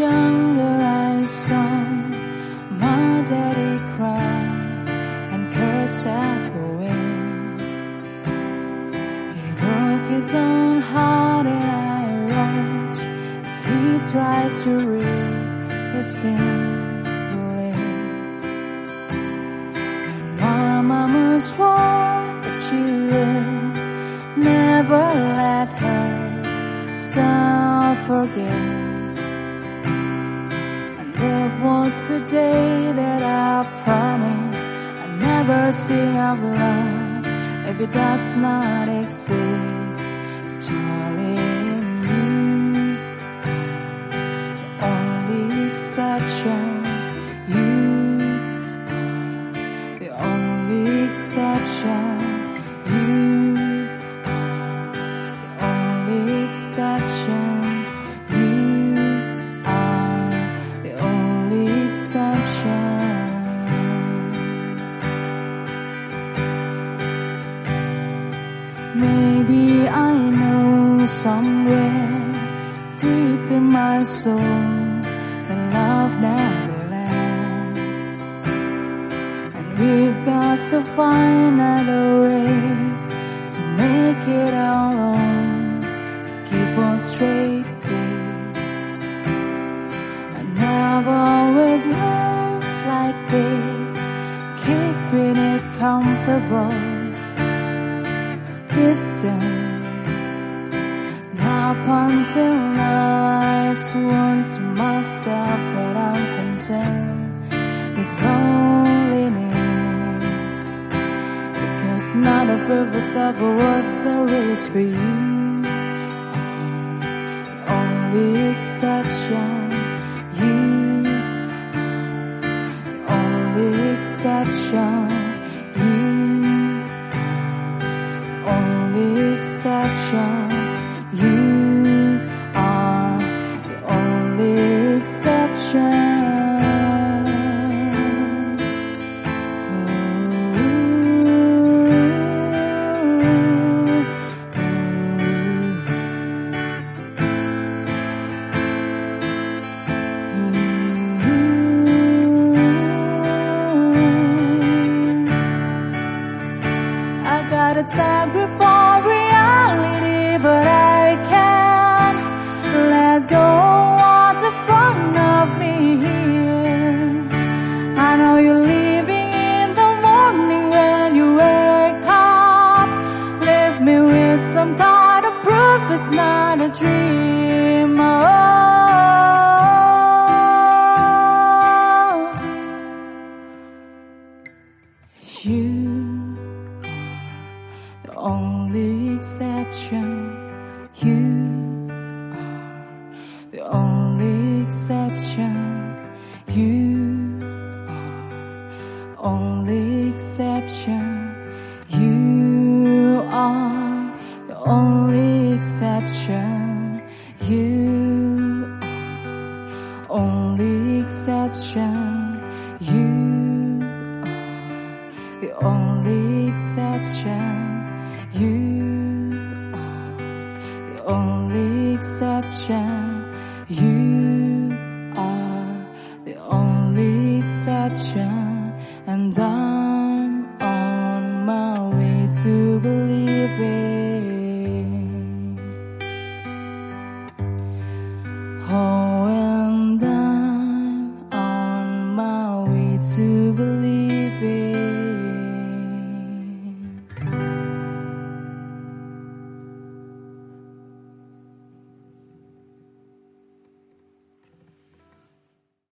younger I saw my daddy cry and curse at the way. He broke his own heart and I watched as he tried to read the his single And my mama swore that she would never let her son forget. Was the day that I promised. I'd never sing of love if it does not exist. Darling, somewhere deep in my soul the love never lasts. And we've got to find other ways to make it our own, to keep on straight pace. And I've always lived like this, keeping it comfortable distance. Up until now, I sworn to myself that I'm content with loneliness. Because of it was ever worth the risk for you. Only exception, exception. You are only exception. You are the only exception. You are the only exception. You are the only exception. And I'm on my way to believe it.